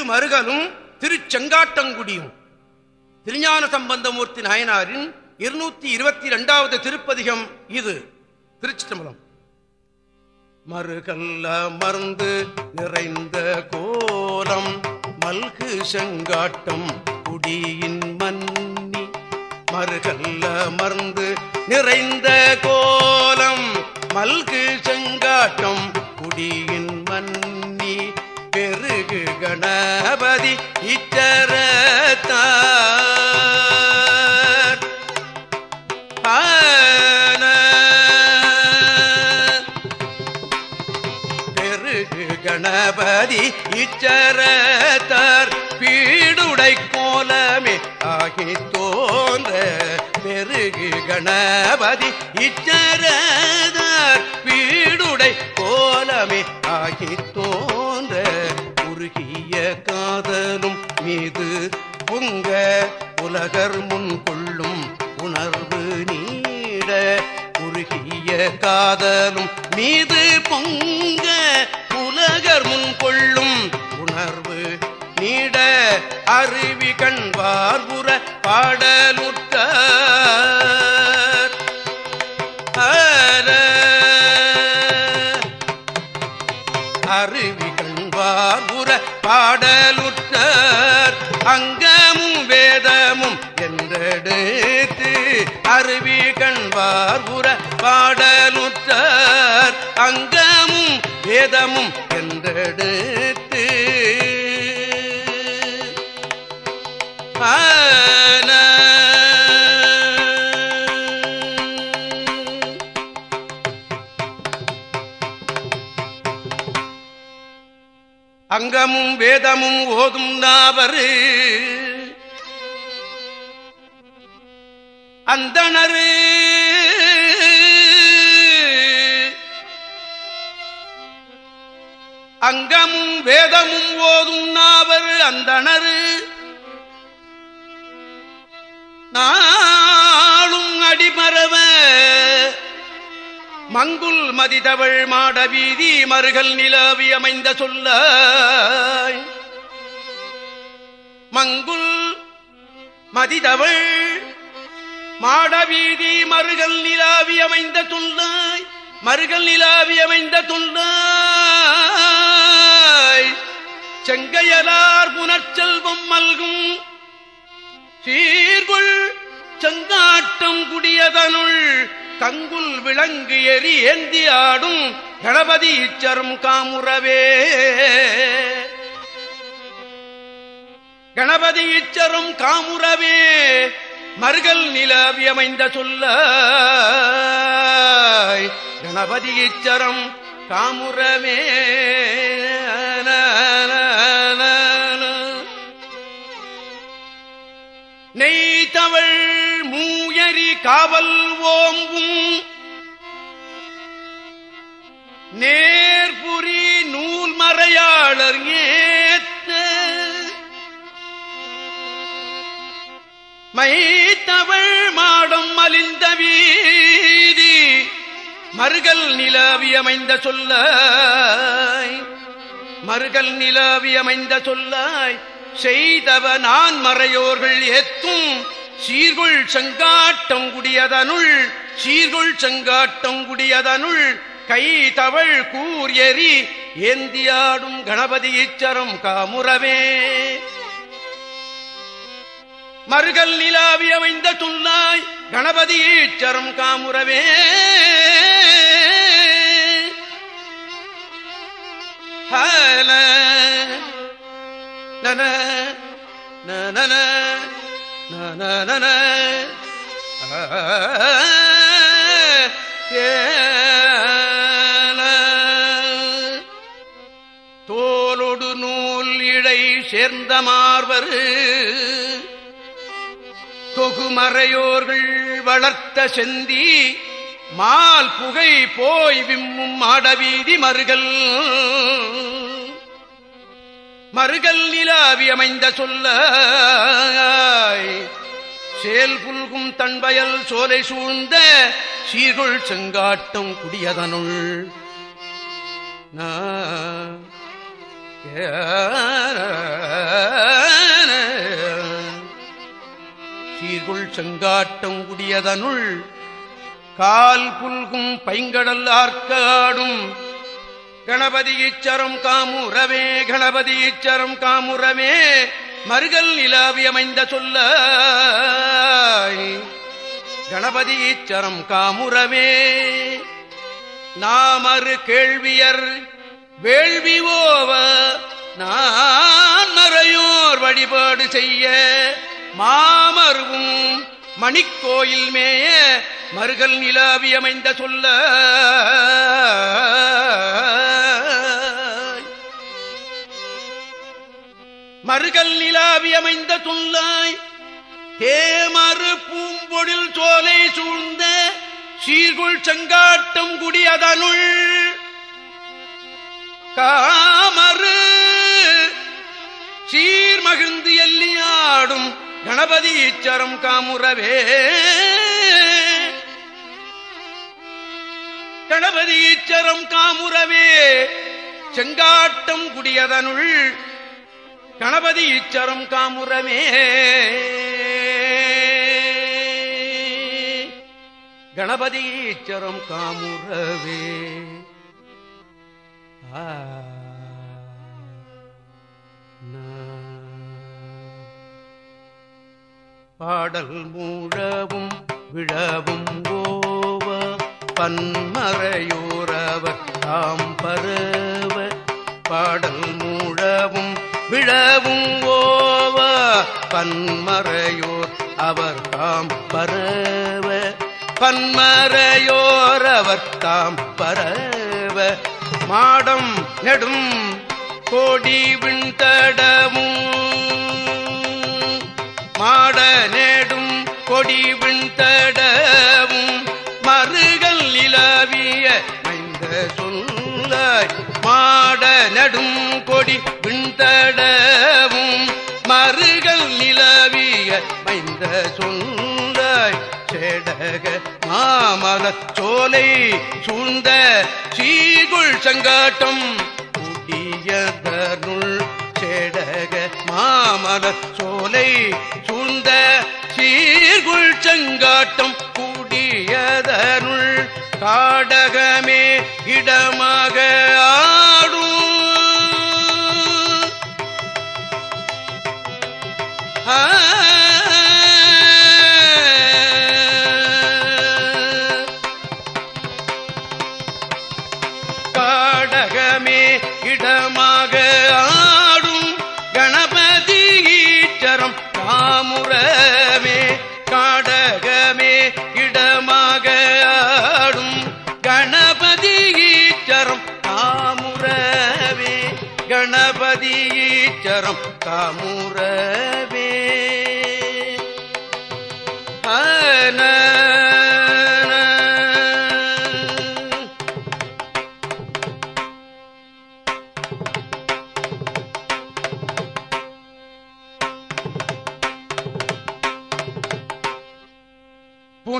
திருமருகலும் திருச்செங்காட்டங்குடியும். திருஞான சம்பந்தமூர்த்தி நாயனாரின் இருநூத்தி இருபத்தி இரண்டாவது திருப்பதிகம் இது. திருச்சி திருச்சிட்டம்பலம் மறுகல்ல மருந்து நிறைந்த கோலம் மல்கு செங்காட்டம் குடியின் மன்னி. மறுகல்ல மருந்து நிறைந்த கோலம் மல்கு செங்காட்டம் குடியின் பெருகு கணபதி இச்சரத்தார். பெருகு கணபதி இச்சரத்தார். பீடுடை கோலமே ஆகி தோன்ற பெருகு கணபதி இச்சரதார் கோலமே ஆகி தோன்ற குறுகிய காதலும் மீது பொங்க உலகர் முன் கொள்ளும் உணர்வு நீட குறுகிய காதலும் மீது பொங்க உலகர் முன் கொள்ளும் உணர்வு நீட அருவி கண்பார்புற பாடலுற்ற அருவி கண்பார்புற பாடலுற்றார். அங்கமும் வேதமும் என்றெடுத்து அருவி கண்பார்புற பாடலுற்றார். அங்கமும் வேதமும் என்றெடுத்து. ஆ அங்கமும் வேதமும் ஓதும் நாவரு அந்தணரு. அங்கமும் வேதமும் ஓதும் நாவரு அந்தணரு. நான் மங்குல் மதிதவள் மாடவீதி மறுகள் நிலவி அமைந்த சொல்ல. மங்குல் மதிதவள் மாடவீதி மறுகள் நிலாவி அமைந்த துண்டாய் மறுகள் நிலாவி அமைந்த துண்டாய் செங்கையலார் புனச்செல்வம் மல்கும். சீர்குள் செங்காட்டம் குடியதனுள் கங்குல் விளங்கு எரி ஏந்தி ஆடும் கணபதி இச்சரும் காமுறவே. கணபதி இச்சரும் காமுறவே மறுகள் நிலவி அமைந்த சொல்ல கணபதி இச்சரம் காமுறவே. நெய்தவள் மூயரி காவல் ஓம்பும் நேர்புரி நூல் மறையாளர் ஏத்த. மைத்தவள் மாடம் மலிந்த வீதி மறுகல் நிலவியமைந்த சொல்லாய். மறுகல் நிலவி சொல்லாய் செய்தவ நான் மறையோர்கள் ஏத்தும். சீர்கொள் செங்காட்டம் குடியதனுள் சீர்குள் செங்காட்டம் குடியதனுள் கை தவள் கூர் எறி ஏந்தியாடும் கணபதி இச்சரம் காமுறவே. மறுகல் நிலாவி அமைந்த துல்லாய் கணபதி ஈச்சரம் காமுறவே. ஹல நன நன நன தோலொடு நூல் இழை சேர்ந்த மார்வர். தொகுமறையோர்கள் வளர்த்த செந்தி. மால் புகை போய் விம்மும் மாடவீதி மறுகல் மறுகல் நிலாவி அமைந்த சொல்ல சேல் புல்கும் தன்பயல் சோலை சூழ்ந்த சீர்குள் செங்காட்டம் குடியதனுள். சீர்குள் செங்காட்டம் குடியதனுள். கால் புல்கும் பைங்கடல் ஆர்க்காடும் கணபதி இச்சரம் காமுறவே கணபதி இச்சரம் காமுறவே மருகல் நிலாவி அமைந்த சொல்ல. கணபதி இச்சரம் காமுறவே நாமறு கேள்வியர் வேள்வி ஓவ நான் மறையோர் வழிபாடு செய்ய மாமருவும் மணிக்கோயில் மேய மருகல் நிலாவி அமைந்த சொல்ல. மருகல் நிலாவி அமைந்த துல்லாய் தேமறு பூம்பொழில் சோலை சூழ்ந்த சீர்குள் செங்காட்டம் குடியதனுள் காமறு சீர் மகிழ்ந்து எல்லியாடும் கணபதி இச்சரம் காமுறவே. கணபதி ஈச்சரம் காமுறவே செங்காட்டம் குடியதனுள் கணபதி இச்சரம் காமுரமே. கணபதி இச்சரம் காமுரவே ஆ. பாடல் மூழவும் விழவும் ஓவ பன்மறையோரவர் தாம் பருவ. பாடல் மூ விழவும் ஓவ பன்மறையோர் அவர் தாம் பரவ. பன்மறையோர் அவர் தாம் பரவ. மாடம் நெடும் கோடி விண்தடமும் மாட நேடும் கொடி விண்தட கொடி விண்தடவும் மறுகள் நிலவிய மைந்த சொந்தாய் சேடக மாமல சோலை சூழ்ந்த சீகுள் சங்காட்டம் கூட்டியதனுள் சேடக மாமல சோலை சூழ்ந்த சீர்குள் செங்காட்டம் கூடியதருள் காடக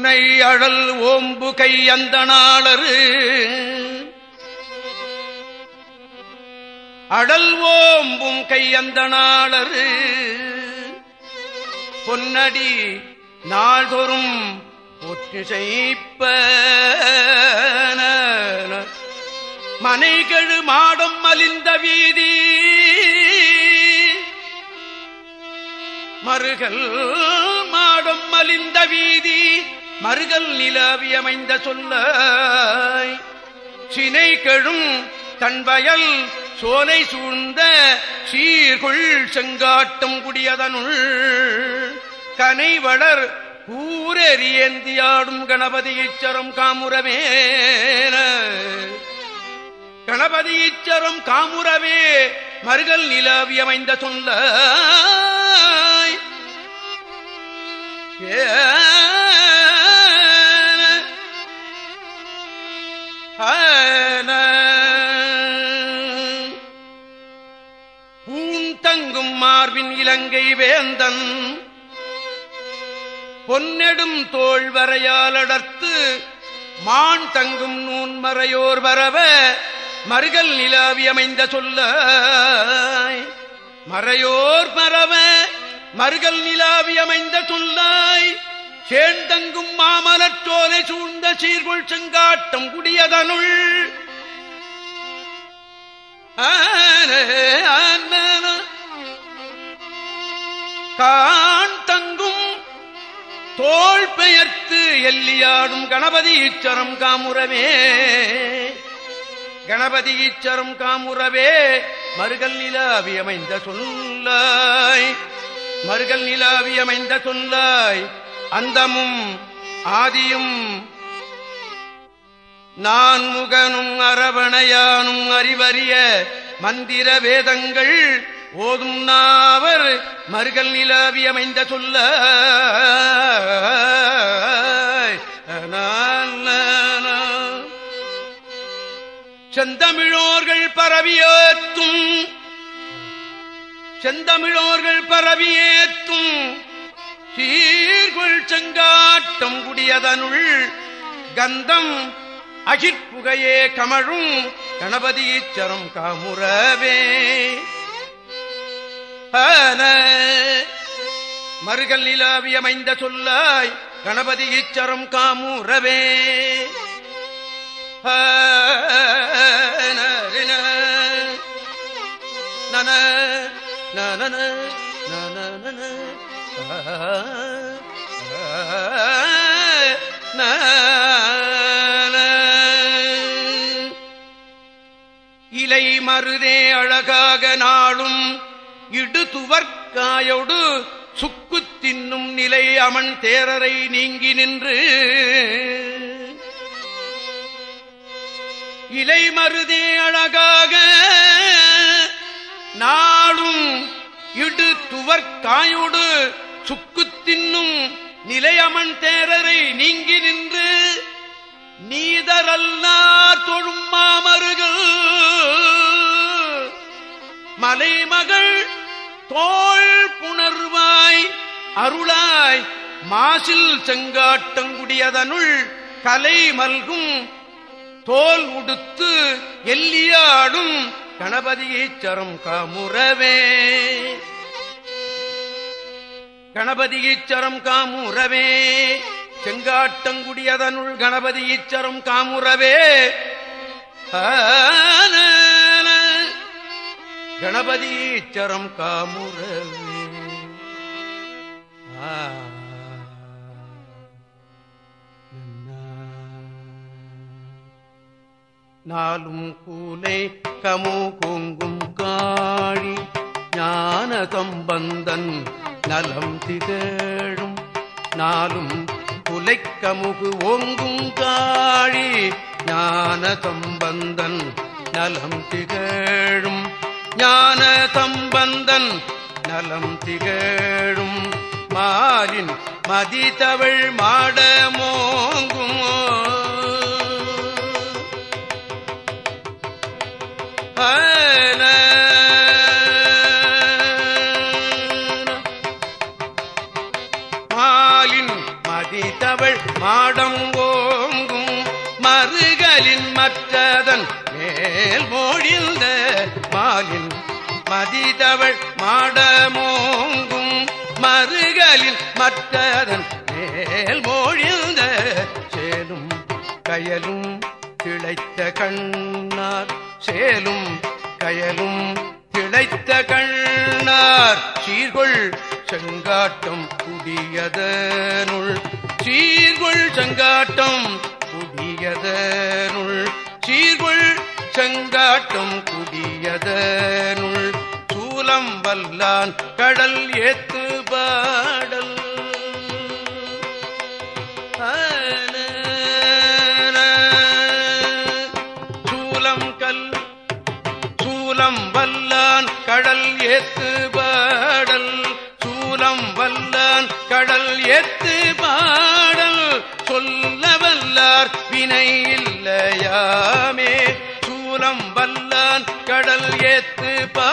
புனை அழல் ஓம்பு கை நாளரு. அடல் ஓம்பும் கை நாளரு. பொன்னடி நாள்தோறும் ஒற்றிசைப்ப மனைகழு மாடம் மலிந்த வீதி. மறுகள் மாடம் மலிந்த வீதி. மருகல் நிலவி அமைந்த சொல்ல. சினை கெழும் தன்வயல் சோலை சூழ்ந்த சீர்குள் செங்காட்டம் குடியதனுள். கனை வளர் கூரெறியேந்தியாடும் கணபதி இச்சரம் காமுறவேன கணபதி இச்சரம் காமுறவே மருகல் நிலவி அமைந்த சொல்ல பூந்தங்கும் மார்பின் இலங்கை வேந்தன் பொன்னெடும் தோல் வரையால் அடர்த்து மான் தங்கும் நூன் மறையோர் வரவ மறுகள் நிலாவி அமைந்த சொல்ல மறையோர் பரவ மறுகள் நிலாவி அமைந்த சொல்லாய். சேர்ந்தங்கும் மாமலற்றோலை சூழ்ந்த சீர்கொள் செங்காட்டம் குடியதனுள். கான் தங்கும் தோல் பெயர்த்து எல்லியாடும் கணபதி ஈச்சரம் காமுறவே. கணபதி ஈச்சரம் காமுறவே மறுகல் நிலாவி அமைந்த சொல்லாய். மறுகல் நிலாவி அமைந்த சொல்லாய். அந்தமும் ஆதியும் நான் முகனும் அரவணையானும் அறிவறிய மந்திர வேதங்கள் ஓதும் நாவர் மறுகல் நிலாவி அமைந்த சொல்ல. செந்தமிழோர்கள் பரவியேத்தும் செந்தமிழோர்கள் பரவியேத்தும் சீர்குள் செங்காட்டம் குடியதனுள் கந்தம் அகிர்புகையே கமழும் கணபதீச்சரம் காமுறவே மறுகள் நிலாவி அமைந்த சொல்லாய் கணபதி ஈச்சரம் காமுறவே நன நன நன இலை மருதே அழகாக நாளும் இடுதுவர்காயோடு சுக்கு தின்னும் நிலை அமன் தேரரை நீங்கி நின்று. இலை மருதே அழகாக நாளும் இடு துவர்காயோடு சுக்கு தின்னும் நிலையமன் தேரரை நீங்கி நின்று நீதரல்லார் தொழும் மாமருகள். மலைமகள் தோல் புணர்வாய் அருளாய் மாசில் செங்காட்டங்குடியதனுள் கலை மல்கும் தோல் உடுத்து எல்லியாடும் கணபதியை சரம் கமுறவே. கணபதி ஈச்சரம் காமுறவே. செங்காட்டங்குடியதனுள் கணபதி ஈச்சரம் காமுறவே. கணபதி ஈச்சரம் காமுறவே. நாளும் கூலை கமு கொங்கும் காழி ஞான சம்பந்தன் நலம் திகழும் நாளும் புலைக்கமுகு ஓங்கும் காழி ஞான சம்பந்தன் நலம் திகழும் ஞான சம்பந்தன் நலம் திகழும் மாலின் மதிதவள் மாடமோங்கும் மதிதவள் மாடமோங்கும் மறுகளில் மற்றதன் மேல் மொழிந்த சேலும் கயலும் திளைத்த கண்ணார். சேலும் கயலும் திளைத்த கண்ணார். சீர்கொள் செங்காட்டம் குடியதனுள். சீர்கொள் செங்காட்டம் குடியதனுள். சீர்கொள் செங்காட்டம் குடியதனுள். சூலம் வல்லான் கடல் ஏத்து பாடல். சூலம் கல் சூலம் வல்லான் கடல் ஏத்து பாடல். சூலம் வல்லான் கடல் ஏத்து பாடல். சொல்ல வல்லார் வினை இல்லையாமே. சூலம் வல்லான் கடல் ஏத்து பாடல்